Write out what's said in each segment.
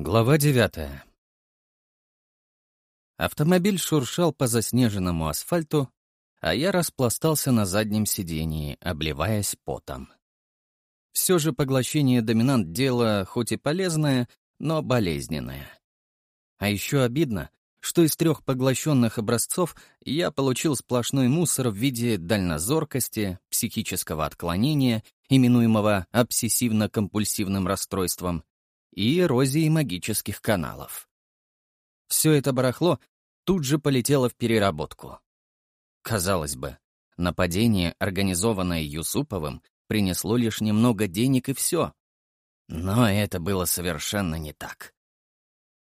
Глава девятая. Автомобиль шуршал по заснеженному асфальту, а я распластался на заднем сидении, обливаясь потом. Все же поглощение доминант — дело хоть и полезное, но болезненное. А еще обидно, что из трех поглощенных образцов я получил сплошной мусор в виде дальнозоркости, психического отклонения, именуемого обсессивно-компульсивным расстройством, и эрозии магических каналов. Все это барахло тут же полетело в переработку. Казалось бы, нападение, организованное Юсуповым, принесло лишь немного денег и все. Но это было совершенно не так.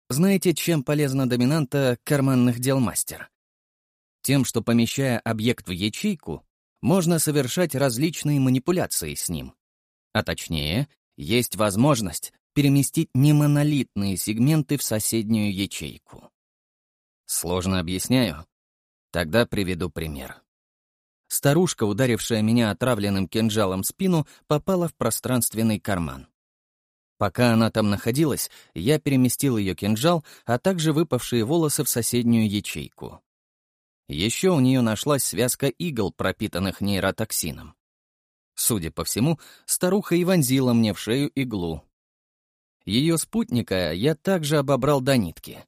Знаете, чем полезна доминанта карманных дел мастер? Тем, что, помещая объект в ячейку, можно совершать различные манипуляции с ним. А точнее, есть возможность переместить немонолитные сегменты в соседнюю ячейку. Сложно объясняю? Тогда приведу пример. Старушка, ударившая меня отравленным кинжалом в спину, попала в пространственный карман. Пока она там находилась, я переместил ее кинжал, а также выпавшие волосы в соседнюю ячейку. Еще у нее нашлась связка игл, пропитанных нейротоксином. Судя по всему, старуха и вонзила мне в шею иглу, ее спутника я также обобрал до нитки.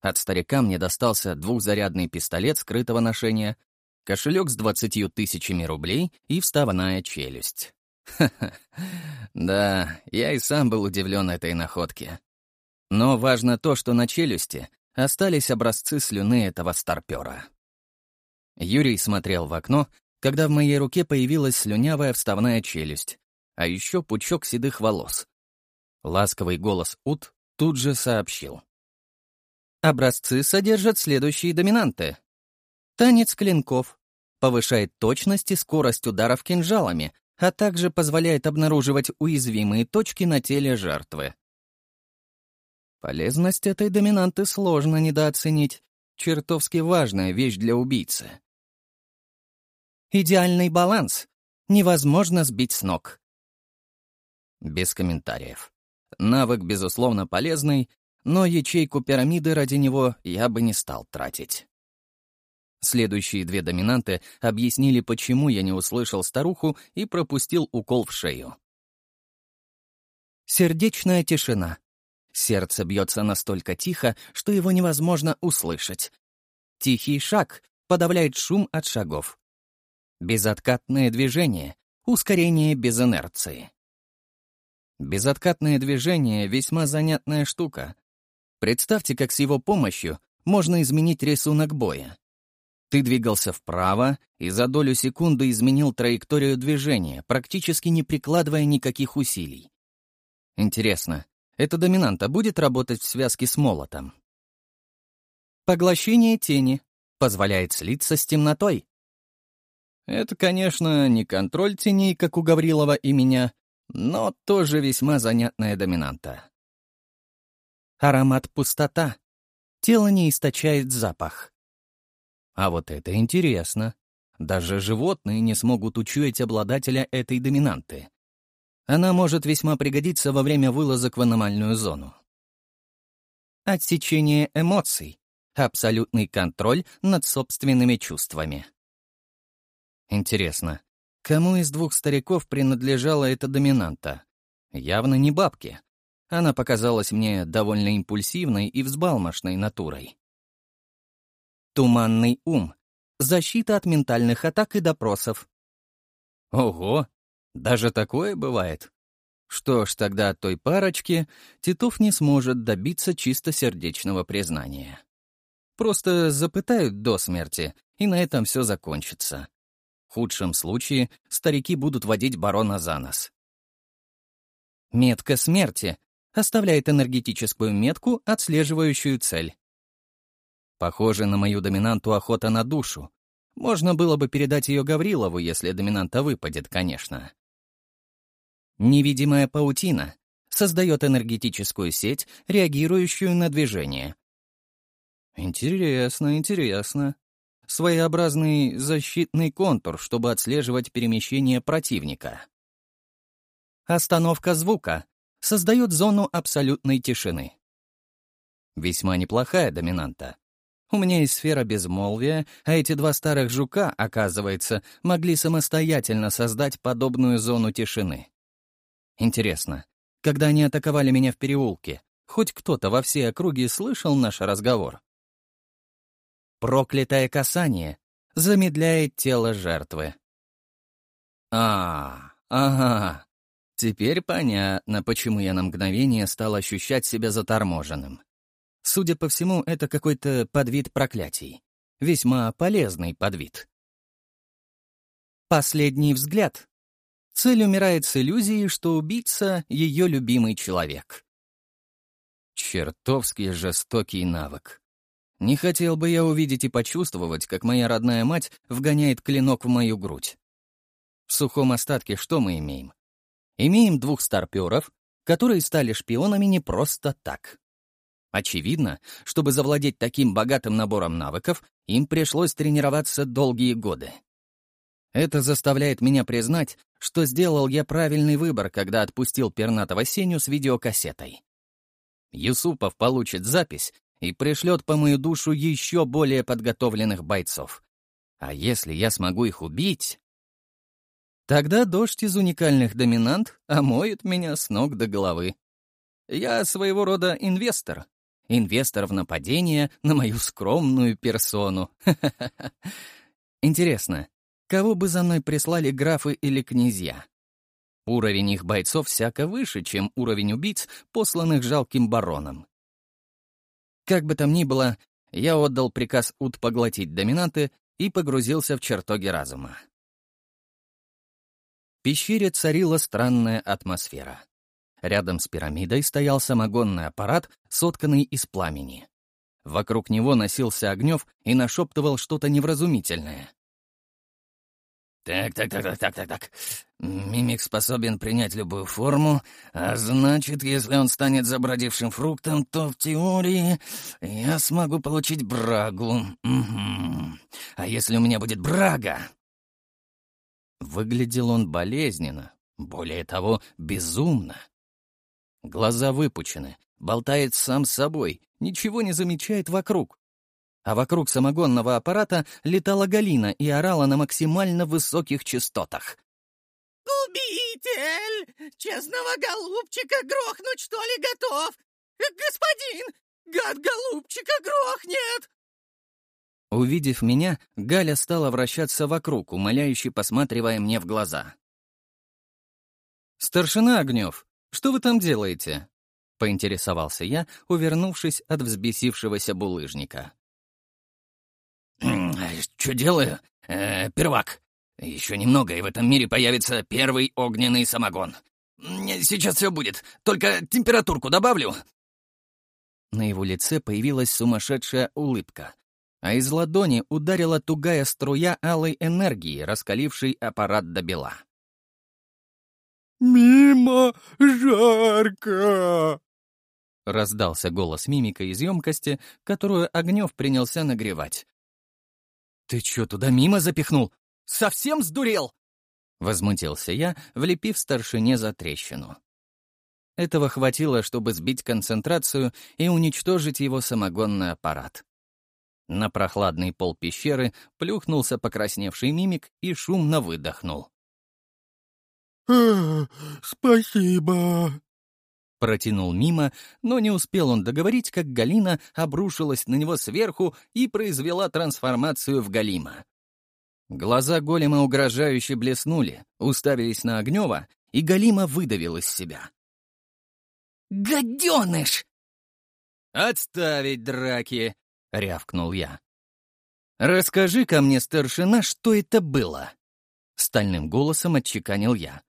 От старика мне достался двухзарядный пистолет скрытого ношения, кошелек с двадцатью тысячами рублей и вставная челюсть. Ха-ха, да, я и сам был удивлен этой находке. Но важно то, что на челюсти остались образцы слюны этого старпера. Юрий смотрел в окно, когда в моей руке появилась слюнявая вставная челюсть, а еще пучок седых волос, Ласковый голос Ут тут же сообщил. Образцы содержат следующие доминанты. Танец клинков повышает точность и скорость ударов кинжалами, а также позволяет обнаруживать уязвимые точки на теле жертвы. Полезность этой доминанты сложно недооценить. Чертовски важная вещь для убийцы. Идеальный баланс. Невозможно сбить с ног. Без комментариев. Навык, безусловно, полезный, но ячейку пирамиды ради него я бы не стал тратить. Следующие две доминанты объяснили, почему я не услышал старуху и пропустил укол в шею. Сердечная тишина. Сердце бьется настолько тихо, что его невозможно услышать. Тихий шаг подавляет шум от шагов. Безоткатное движение, ускорение без инерции. Безоткатное движение — весьма занятная штука. Представьте, как с его помощью можно изменить рисунок боя. Ты двигался вправо и за долю секунды изменил траекторию движения, практически не прикладывая никаких усилий. Интересно, эта доминанта будет работать в связке с молотом? Поглощение тени позволяет слиться с темнотой. Это, конечно, не контроль теней, как у Гаврилова и меня, но тоже весьма занятная доминанта. Аромат пустота. Тело не источает запах. А вот это интересно. Даже животные не смогут учуять обладателя этой доминанты. Она может весьма пригодиться во время вылазок в аномальную зону. Отсечение эмоций. Абсолютный контроль над собственными чувствами. Интересно, Кому из двух стариков принадлежала эта доминанта? Явно не бабке. Она показалась мне довольно импульсивной и взбалмошной натурой. Туманный ум. Защита от ментальных атак и допросов. Ого! Даже такое бывает. Что ж, тогда от той парочки Титов не сможет добиться чистосердечного признания. Просто запытают до смерти, и на этом все закончится. В худшем случае старики будут водить барона за нос. Метка смерти оставляет энергетическую метку, отслеживающую цель. Похоже на мою доминанту охота на душу. Можно было бы передать ее Гаврилову, если доминанта выпадет, конечно. Невидимая паутина создает энергетическую сеть, реагирующую на движение. Интересно, интересно своеобразный защитный контур, чтобы отслеживать перемещение противника. Остановка звука создает зону абсолютной тишины. Весьма неплохая доминанта. У меня есть сфера безмолвия, а эти два старых жука, оказывается, могли самостоятельно создать подобную зону тишины. Интересно, когда они атаковали меня в переулке, хоть кто-то во всей округе слышал наш разговор? проклятое касание замедляет тело жертвы. А, ага. Теперь понятно, почему я на мгновение стал ощущать себя заторможенным. Судя по всему, это какой-то подвид проклятий. Весьма полезный подвид. Последний взгляд. Цель умирает с иллюзией, что убийца — ее любимый человек. Чертовски жестокий навык. Не хотел бы я увидеть и почувствовать, как моя родная мать вгоняет клинок в мою грудь. В сухом остатке что мы имеем? Имеем двух старперов, которые стали шпионами не просто так. Очевидно, чтобы завладеть таким богатым набором навыков, им пришлось тренироваться долгие годы. Это заставляет меня признать, что сделал я правильный выбор, когда отпустил пернатого Сеню с видеокассетой. Юсупов получит запись и пришлет по мою душу еще более подготовленных бойцов. А если я смогу их убить... Тогда дождь из уникальных доминант омоет меня с ног до головы. Я своего рода инвестор. Инвестор в нападение на мою скромную персону. Интересно, кого бы за мной прислали графы или князья? Уровень их бойцов всяко выше, чем уровень убийц, посланных жалким бароном. Как бы там ни было, я отдал приказ Ут поглотить доминанты и погрузился в чертоги разума. В пещере царила странная атмосфера. Рядом с пирамидой стоял самогонный аппарат, сотканный из пламени. Вокруг него носился огнев и нашептывал что-то невразумительное. Так, так, так, так, так, так, так. Мимик способен принять любую форму, а значит, если он станет забродившим фруктом, то в теории я смогу получить брагу. А если у меня будет брага? Выглядел он болезненно, более того, безумно. Глаза выпучены, болтает сам с собой, ничего не замечает вокруг а вокруг самогонного аппарата летала Галина и орала на максимально высоких частотах. «Губитель! Честного голубчика грохнуть, что ли, готов? Э, господин! Гад голубчика грохнет!» Увидев меня, Галя стала вращаться вокруг, умоляюще посматривая мне в глаза. «Старшина Огнев, что вы там делаете?» — поинтересовался я, увернувшись от взбесившегося булыжника. Что делаю? Э, первак. Еще немного, и в этом мире появится первый огненный самогон. Сейчас все будет, только температурку добавлю». На его лице появилась сумасшедшая улыбка, а из ладони ударила тугая струя алой энергии, раскалившей аппарат до бела. «Мимо жарко!» — раздался голос мимика из емкости, которую Огнев принялся нагревать. «Ты чё, туда мимо запихнул? Совсем сдурел?» Возмутился я, влепив старшине за трещину. Этого хватило, чтобы сбить концентрацию и уничтожить его самогонный аппарат. На прохладный пол пещеры плюхнулся покрасневший мимик и шумно выдохнул. «Спасибо!» Протянул мимо, но не успел он договорить, как Галина обрушилась на него сверху и произвела трансформацию в Галима. Глаза голема угрожающе блеснули, уставились на Огнева, и Галима выдавил из себя. «Гаденыш!» «Отставить драки!» — рявкнул я. расскажи ко мне, старшина, что это было!» — стальным голосом отчеканил я.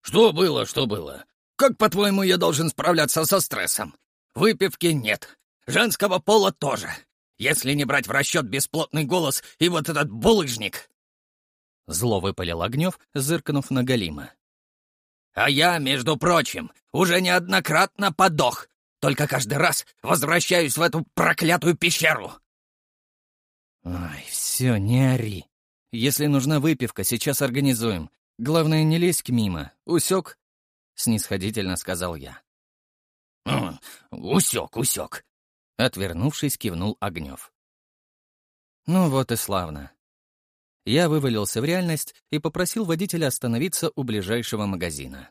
«Что было, что было? Как, по-твоему, я должен справляться со стрессом? Выпивки нет. Женского пола тоже. Если не брать в расчет бесплотный голос и вот этот булыжник. Зло выпалил Огнев, зыркнув на Галима. А я, между прочим, уже неоднократно подох. Только каждый раз возвращаюсь в эту проклятую пещеру. Ай, все, не ори. Если нужна выпивка, сейчас организуем. Главное, не лезь к мимо. Усек, — снисходительно сказал я. «Усек, усек!» — отвернувшись, кивнул Огнев. Ну вот и славно. Я вывалился в реальность и попросил водителя остановиться у ближайшего магазина.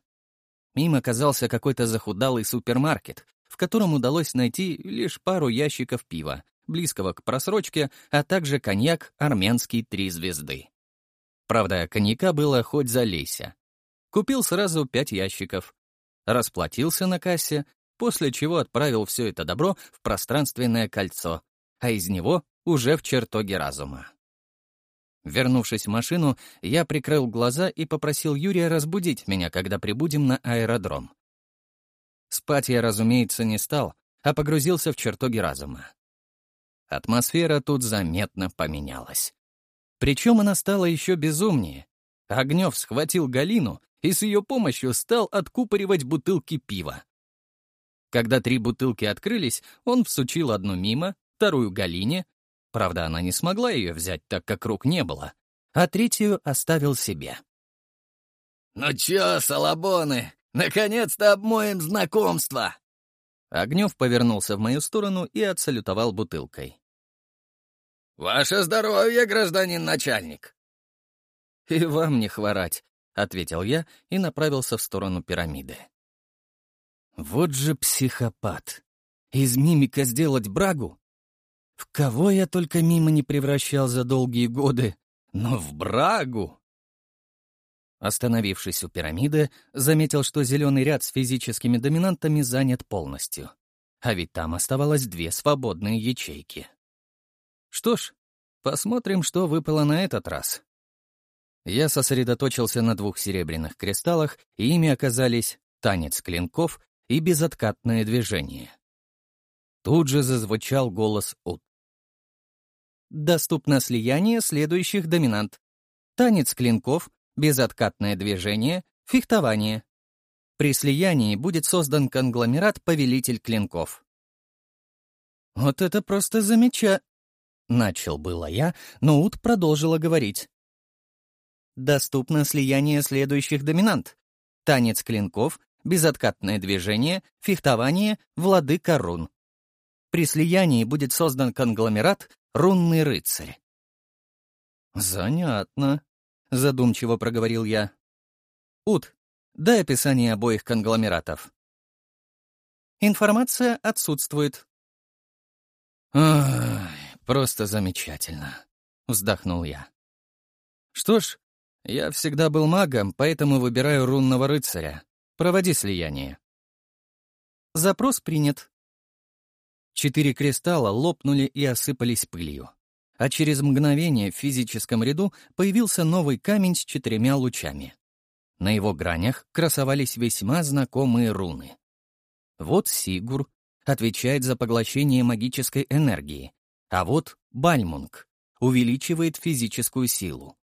Мимо оказался какой-то захудалый супермаркет, в котором удалось найти лишь пару ящиков пива, близкого к просрочке, а также коньяк армянский «Три звезды». Правда, коньяка было хоть залейся — Купил сразу пять ящиков. Расплатился на кассе, после чего отправил все это добро в пространственное кольцо, а из него уже в чертоге разума. Вернувшись в машину, я прикрыл глаза и попросил Юрия разбудить меня, когда прибудем на аэродром. Спать я, разумеется, не стал, а погрузился в чертоги разума. Атмосфера тут заметно поменялась. Причем она стала еще безумнее, Огнев схватил Галину и с ее помощью стал откупоривать бутылки пива. Когда три бутылки открылись, он всучил одну мимо, вторую Галине. Правда, она не смогла ее взять, так как рук не было. А третью оставил себе. «Ну чё, салабоны, наконец-то обмоем знакомство!» Огнев повернулся в мою сторону и отсалютовал бутылкой. «Ваше здоровье, гражданин начальник!» «И вам не хворать», — ответил я и направился в сторону пирамиды. «Вот же психопат! Из мимика сделать брагу? В кого я только мимо не превращал за долгие годы, но в брагу!» Остановившись у пирамиды, заметил, что зеленый ряд с физическими доминантами занят полностью. А ведь там оставалось две свободные ячейки. Что ж, посмотрим, что выпало на этот раз. Я сосредоточился на двух серебряных кристаллах, и ими оказались танец клинков и безоткатное движение. Тут же зазвучал голос Ут. Доступно слияние следующих доминант. Танец клинков, безоткатное движение, фехтование. При слиянии будет создан конгломерат «Повелитель клинков». «Вот это просто замеча...» Начал было я, но Ут продолжила говорить доступно слияние следующих доминант. Танец клинков, безоткатное движение, фехтование, владыка рун. При слиянии будет создан конгломерат «Рунный рыцарь». «Занятно», — задумчиво проговорил я. «Ут, дай описание обоих конгломератов». Информация отсутствует. «Ах, просто замечательно», — вздохнул я. «Что ж, я всегда был магом, поэтому выбираю рунного рыцаря. Проводи слияние. Запрос принят. Четыре кристалла лопнули и осыпались пылью. А через мгновение в физическом ряду появился новый камень с четырьмя лучами. На его гранях красовались весьма знакомые руны. Вот Сигур отвечает за поглощение магической энергии, а вот Бальмунг увеличивает физическую силу.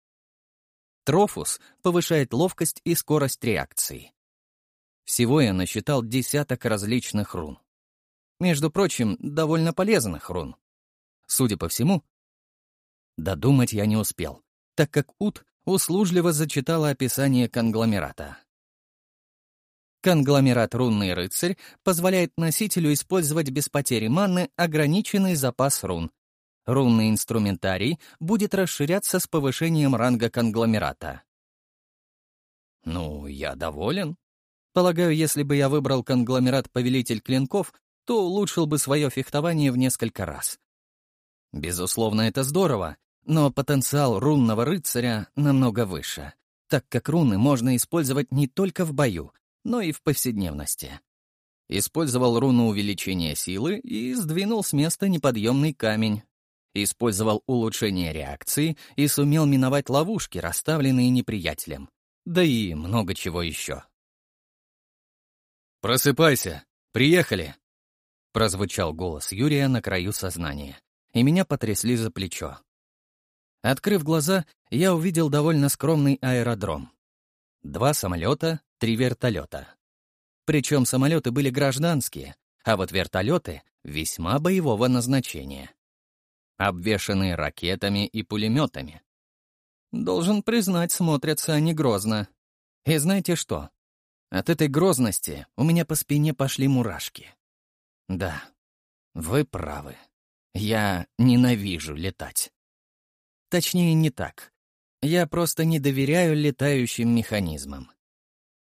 Трофус повышает ловкость и скорость реакции. Всего я насчитал десяток различных рун. Между прочим, довольно полезных рун. Судя по всему, додумать я не успел, так как Ут услужливо зачитала описание конгломерата. Конгломерат «Рунный рыцарь» позволяет носителю использовать без потери маны ограниченный запас рун, Рунный инструментарий будет расширяться с повышением ранга конгломерата. Ну, я доволен. Полагаю, если бы я выбрал конгломерат «Повелитель клинков», то улучшил бы свое фехтование в несколько раз. Безусловно, это здорово, но потенциал рунного рыцаря намного выше, так как руны можно использовать не только в бою, но и в повседневности. Использовал руну увеличения силы и сдвинул с места неподъемный камень, Использовал улучшение реакции и сумел миновать ловушки, расставленные неприятелем. Да и много чего еще. «Просыпайся! Приехали!» Прозвучал голос Юрия на краю сознания, и меня потрясли за плечо. Открыв глаза, я увидел довольно скромный аэродром. Два самолета, три вертолета. Причем самолеты были гражданские, а вот вертолеты — весьма боевого назначения обвешанные ракетами и пулеметами. Должен признать, смотрятся они грозно. И знаете что? От этой грозности у меня по спине пошли мурашки. Да, вы правы. Я ненавижу летать. Точнее, не так. Я просто не доверяю летающим механизмам.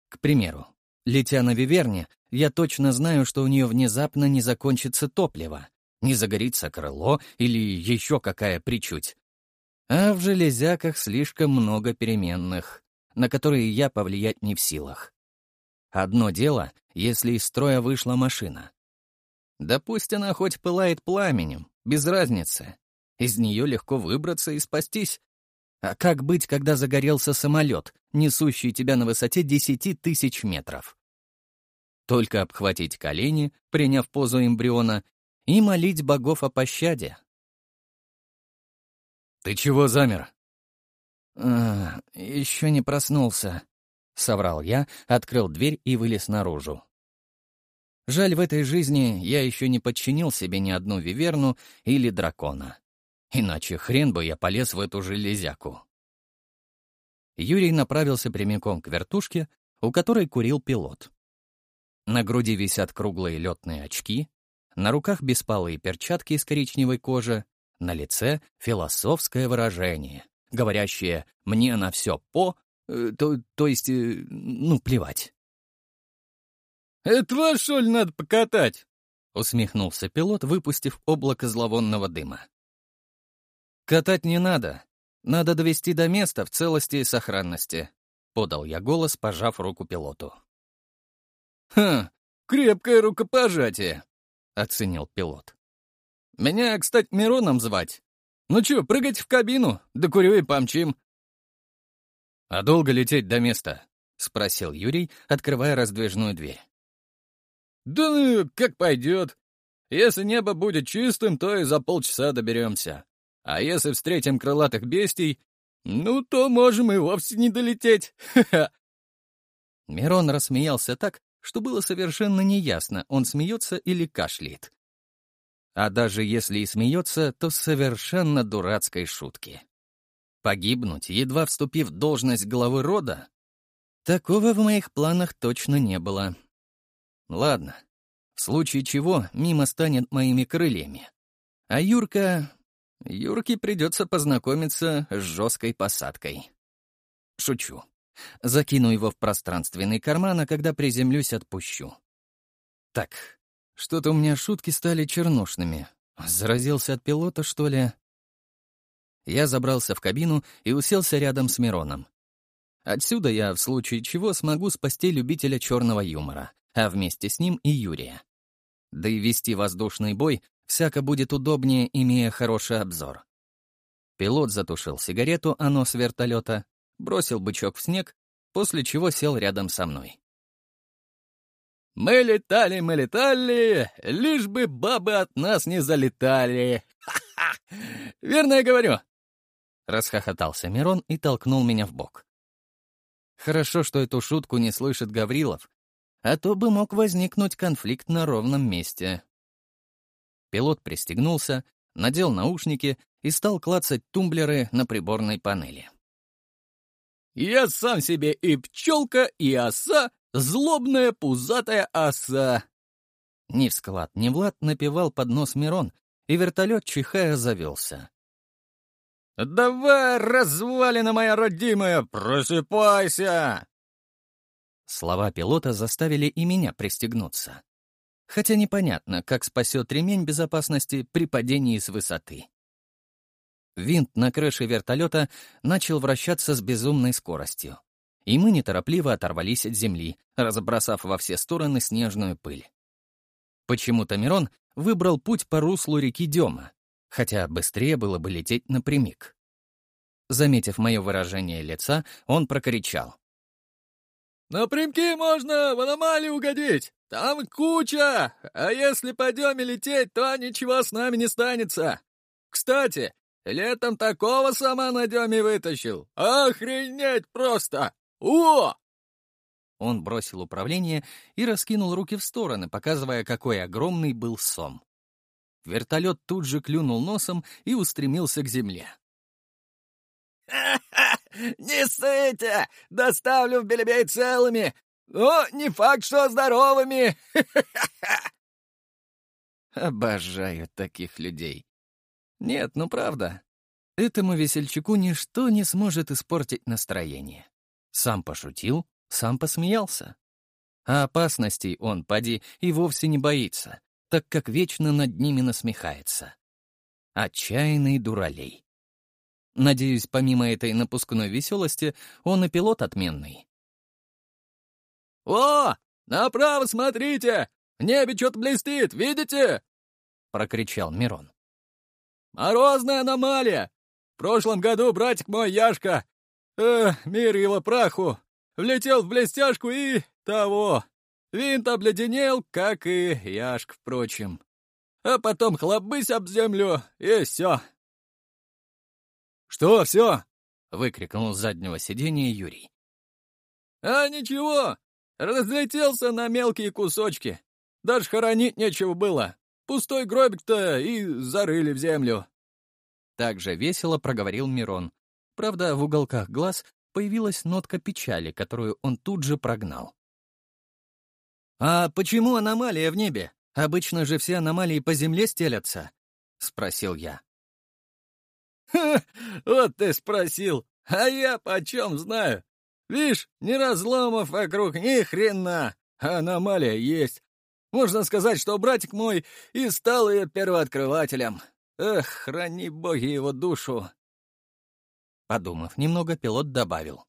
К примеру, летя на Виверне, я точно знаю, что у нее внезапно не закончится топливо, не загорится крыло или еще какая причуть. А в железяках слишком много переменных, на которые я повлиять не в силах. Одно дело, если из строя вышла машина. Да пусть она хоть пылает пламенем, без разницы. Из нее легко выбраться и спастись. А как быть, когда загорелся самолет, несущий тебя на высоте 10 тысяч метров? Только обхватить колени, приняв позу эмбриона, и молить богов о пощаде. «Ты чего замер?» «Э, «Еще не проснулся», — соврал я, открыл дверь и вылез наружу. Жаль, в этой жизни я еще не подчинил себе ни одну виверну или дракона. Иначе хрен бы я полез в эту железяку. Юрий направился прямиком к вертушке, у которой курил пилот. На груди висят круглые летные очки, на руках беспалые перчатки из коричневой кожи, на лице философское выражение, говорящее «мне на все по», э, то, то есть, э, ну, плевать. «Это вас, что ли, надо покатать?» — усмехнулся пилот, выпустив облако зловонного дыма. «Катать не надо. Надо довести до места в целости и сохранности», — подал я голос, пожав руку пилоту. «Хм, крепкое рукопожатие», — оценил пилот. «Меня, кстати, Мироном звать. Ну чё, прыгать в кабину, да курю и помчим». «А долго лететь до места?» — спросил Юрий, открывая раздвижную дверь. «Да ну, как пойдет. Если небо будет чистым, то и за полчаса доберемся. А если встретим крылатых бестий, ну, то можем и вовсе не долететь. Ха-ха!» Мирон рассмеялся так, что было совершенно неясно, он смеется или кашляет. А даже если и смеется, то совершенно дурацкой шутки. Погибнуть, едва вступив в должность главы рода? Такого в моих планах точно не было. Ладно, в случае чего мимо станет моими крыльями. А Юрка... Юрке придется познакомиться с жесткой посадкой. Шучу. Закину его в пространственный карман, а когда приземлюсь, отпущу. Так, что-то у меня шутки стали чернушными. Заразился от пилота, что ли? Я забрался в кабину и уселся рядом с Мироном. Отсюда я, в случае чего, смогу спасти любителя черного юмора, а вместе с ним и Юрия. Да и вести воздушный бой всяко будет удобнее, имея хороший обзор. Пилот затушил сигарету, а оно с вертолета, бросил бычок в снег, после чего сел рядом со мной. «Мы летали, мы летали, лишь бы бабы от нас не залетали! Ха-ха! Верно я говорю!» Расхохотался Мирон и толкнул меня в бок. Хорошо, что эту шутку не слышит Гаврилов, а то бы мог возникнуть конфликт на ровном месте. Пилот пристегнулся, надел наушники и стал клацать тумблеры на приборной панели. Я сам себе и пчелка, и оса, злобная пузатая оса. Ни в склад, ни Влад напевал под нос Мирон, и вертолет, чихая, завелся. «Давай, развалина моя родимая, просыпайся!» Слова пилота заставили и меня пристегнуться. Хотя непонятно, как спасет ремень безопасности при падении с высоты. Винт на крыше вертолета начал вращаться с безумной скоростью. И мы неторопливо оторвались от земли, разбросав во все стороны снежную пыль. Почему-то Мирон выбрал путь по руслу реки Дема, хотя быстрее было бы лететь напрямик. Заметив мое выражение лица, он прокричал. «Напрямки можно в аномалию угодить! Там куча! А если пойдем и лететь, то ничего с нами не станется! Кстати, Летом такого сама на деме вытащил! Охренеть просто! О!» Он бросил управление и раскинул руки в стороны, показывая, какой огромный был сом. Вертолет тут же клюнул носом и устремился к земле. «Ха-ха! Несите! Доставлю в Белебей целыми! Но не факт, что здоровыми! Ха -ха -ха Обожаю таких людей. Нет, ну правда. Этому весельчаку ничто не сможет испортить настроение. Сам пошутил, сам посмеялся. А опасностей он, поди, и вовсе не боится, так как вечно над ними насмехается. Отчаянный дуралей. Надеюсь, помимо этой напускной веселости, он и пилот отменный. «О, направо смотрите! В небе что-то блестит, видите?» — прокричал Мирон. А Морозная аномалия! В прошлом году братик мой Яшка, э, мир его праху, влетел в блестяшку и того. Винт обледенел, как и Яшка, впрочем. А потом хлобысь об землю, и все. «Что все?» — выкрикнул с заднего сиденья Юрий. «А ничего, разлетелся на мелкие кусочки. Даже хоронить нечего было. Пустой гробик-то и зарыли в землю. Так же весело проговорил Мирон. Правда, в уголках глаз появилась нотка печали, которую он тут же прогнал. «А почему аномалия в небе? Обычно же все аномалии по земле стелятся», — спросил я. «Ха! Вот ты спросил! А я почем знаю? Видишь, ни разломов вокруг, ни хрена! Аномалия есть, можно сказать, что братик мой и стал ее первооткрывателем. Эх, храни боги его душу!» Подумав немного, пилот добавил.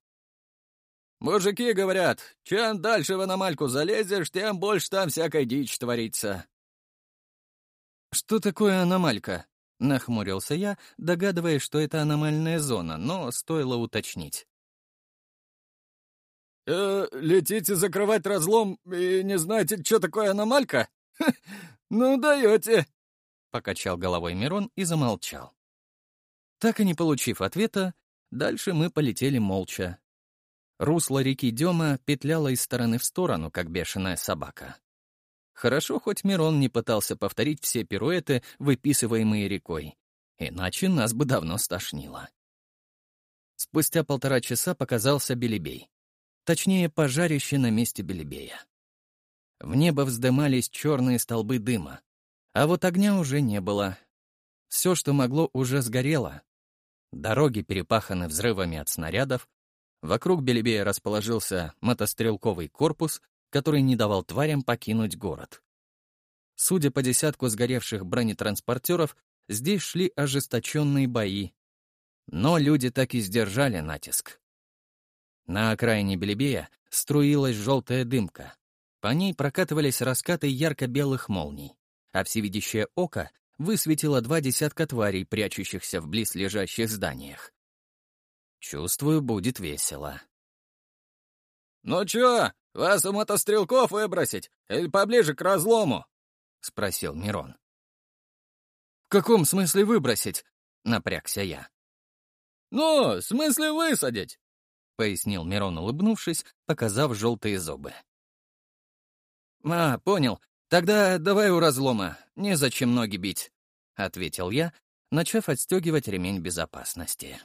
«Мужики говорят, чем дальше в аномальку залезешь, тем больше там всякой дичь творится». «Что такое аномалька?» — нахмурился я, догадываясь, что это аномальная зона, но стоило уточнить. Э, летите закрывать разлом и не знаете, что такое аномалька? Ха, ну, даете!» Покачал головой Мирон и замолчал. Так и не получив ответа, дальше мы полетели молча. Русло реки Дема петляло из стороны в сторону, как бешеная собака. Хорошо, хоть Мирон не пытался повторить все пируэты, выписываемые рекой. Иначе нас бы давно стошнило. Спустя полтора часа показался Белебей точнее, пожарище на месте Белебея. В небо вздымались черные столбы дыма, а вот огня уже не было. Все, что могло, уже сгорело. Дороги перепаханы взрывами от снарядов, вокруг Белебея расположился мотострелковый корпус, который не давал тварям покинуть город. Судя по десятку сгоревших бронетранспортеров, здесь шли ожесточенные бои. Но люди так и сдержали натиск. На окраине Белебея струилась желтая дымка. По ней прокатывались раскаты ярко-белых молний, а всевидящее око высветило два десятка тварей, прячущихся в близлежащих зданиях. Чувствую, будет весело. «Ну чё, вас у мотострелков выбросить или поближе к разлому?» — спросил Мирон. «В каком смысле выбросить?» — напрягся я. «Ну, в смысле высадить? пояснил Мирон, улыбнувшись, показав желтые зубы. «А, понял. Тогда давай у разлома. Незачем ноги бить», — ответил я, начав отстегивать ремень безопасности.